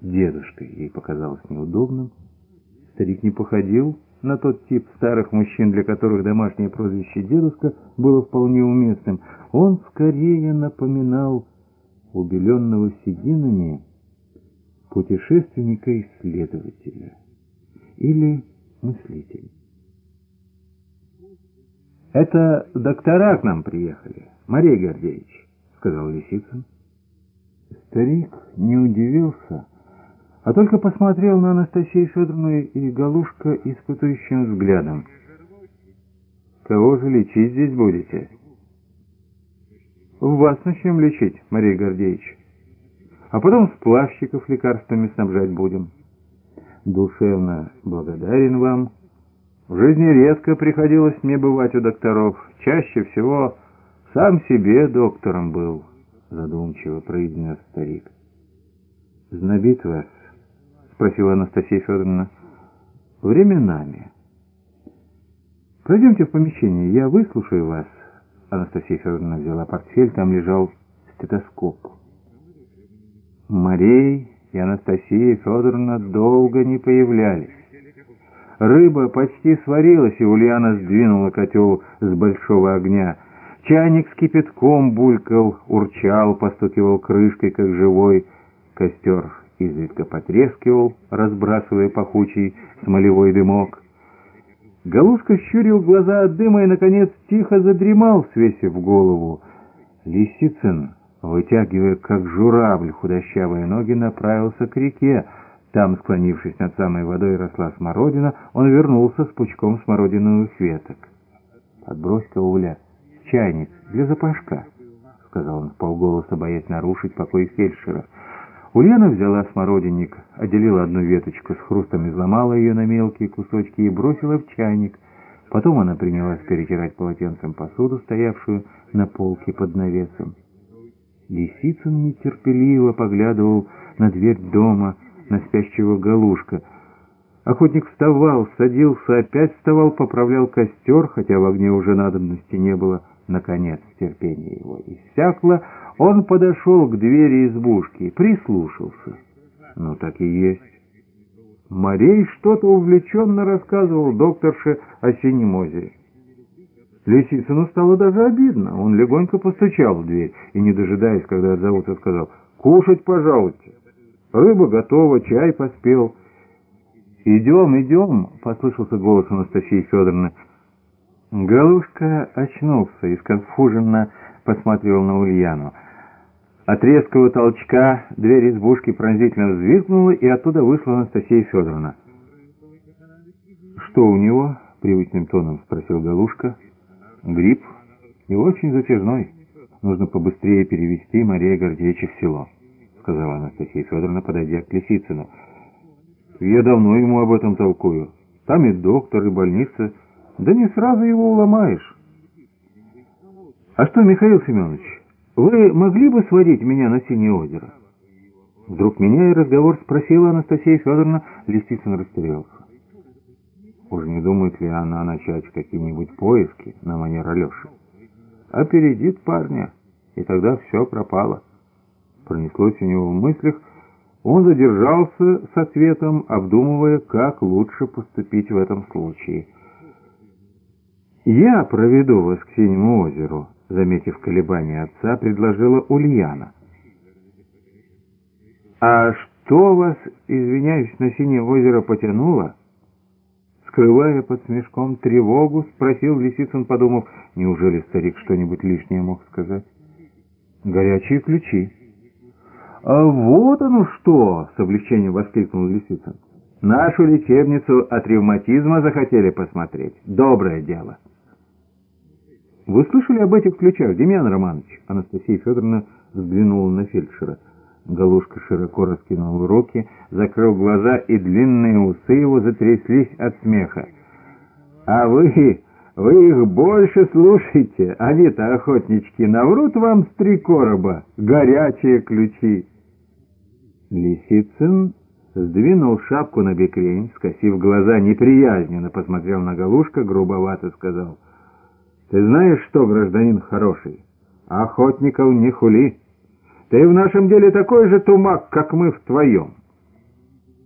дедушкой ей показалось неудобным. Старик не походил на тот тип старых мужчин, для которых домашнее прозвище «дедушка» было вполне уместным. Он скорее напоминал убеленного сединами путешественника-исследователя или мыслителя. «Это доктора к нам приехали, Мария Гордеевич», — сказал Лисицын. Старик не удивился, а только посмотрел на Анастасию Федоровну и Галушка испытующим взглядом. «Кого же лечить здесь будете?» «Вас начнем лечить, Мария Гордеевич, а потом сплавщиков лекарствами снабжать будем. Душевно благодарен вам». В жизни редко приходилось мне бывать у докторов. Чаще всего сам себе доктором был, задумчиво произнес старик. «Знобит вас?» — спросила Анастасия Федоровна. «Временами. Пройдемте в помещение, я выслушаю вас». Анастасия Федоровна взяла портфель, там лежал стетоскоп. Марей и Анастасия Федоровна долго не появлялись. Рыба почти сварилась, и Ульяна сдвинула котел с большого огня. Чайник с кипятком булькал, урчал, постукивал крышкой, как живой. Костер изредка потрескивал, разбрасывая пахучий смолевой дымок. Галушка щурил глаза от дыма и, наконец, тихо задремал, свесив голову. Лисицын, вытягивая, как журавль, худощавые ноги, направился к реке. Там, склонившись над самой водой, росла смородина. Он вернулся с пучком смородиновых веток. «Подбрось-ка, Уля, чайник для запашка», — сказал он вполголоса, боясь нарушить покой фельдшера. Ульяна взяла смородинник, отделила одну веточку, с хрустом изломала ее на мелкие кусочки и бросила в чайник. Потом она принялась перетирать полотенцем посуду, стоявшую на полке под навесом. Лисицын нетерпеливо поглядывал на дверь дома, на спящего галушка. Охотник вставал, садился, опять вставал, поправлял костер, хотя в огне уже надобности не было. Наконец терпение его иссякло, он подошел к двери избушки, прислушался. Ну, так и есть. Марей что-то увлеченно рассказывал докторше о синем озере. Лисицыну стало даже обидно. Он легонько постучал в дверь и, не дожидаясь, когда отзовутся, сказал «Кушать, пожалуйте». Рыба готова, чай поспел. «Идем, идем!» — послышался голос Анастасии Федоровны. Галушка очнулся и сконфуженно посмотрел на Ульяну. От резкого толчка дверь избушки пронзительно взвизгнула, и оттуда вышла Анастасия Федоровна. «Что у него?» — привычным тоном спросил Галушка. «Грипп и очень затяжной. Нужно побыстрее перевести Мария Гордеевича в село». — сказала Анастасия Федоровна, подойдя к Лисицыну. «Я давно ему об этом толкую. Там и доктор, и больница. Да не сразу его уломаешь». «А что, Михаил Семенович, вы могли бы сводить меня на Синее озеро?» Вдруг меняя разговор, спросила Анастасия Федоровна, Лисицын растерялся. Уж не думает ли она начать какие-нибудь поиски на манер Алеши? Опередит парня, и тогда все пропало пронеслось у него в мыслях, он задержался с ответом, обдумывая, как лучше поступить в этом случае. «Я проведу вас к Синему озеру», — заметив колебания отца, предложила Ульяна. «А что вас, извиняюсь, на Синее озеро потянуло?» Скрывая под смешком тревогу, спросил Лисицын, подумав, неужели старик что-нибудь лишнее мог сказать? «Горячие ключи». «А вот оно что!» — с облегчением воскликнул Лисицын. «Нашу лечебницу от ревматизма захотели посмотреть. Доброе дело!» «Вы слышали об этих ключах, Демьян Романович?» Анастасия Федоровна взглянула на фельдшера. Галушка широко раскинул руки, закрыл глаза, и длинные усы его затряслись от смеха. «А вы, вы их больше слушайте, они-то, охотнички, наврут вам с три короба, горячие ключи!» Лисицын сдвинул шапку на бекрень, скосив глаза неприязненно, посмотрел на Галушка, грубовато сказал. «Ты знаешь что, гражданин хороший, охотников не хули. Ты в нашем деле такой же тумак, как мы в твоем.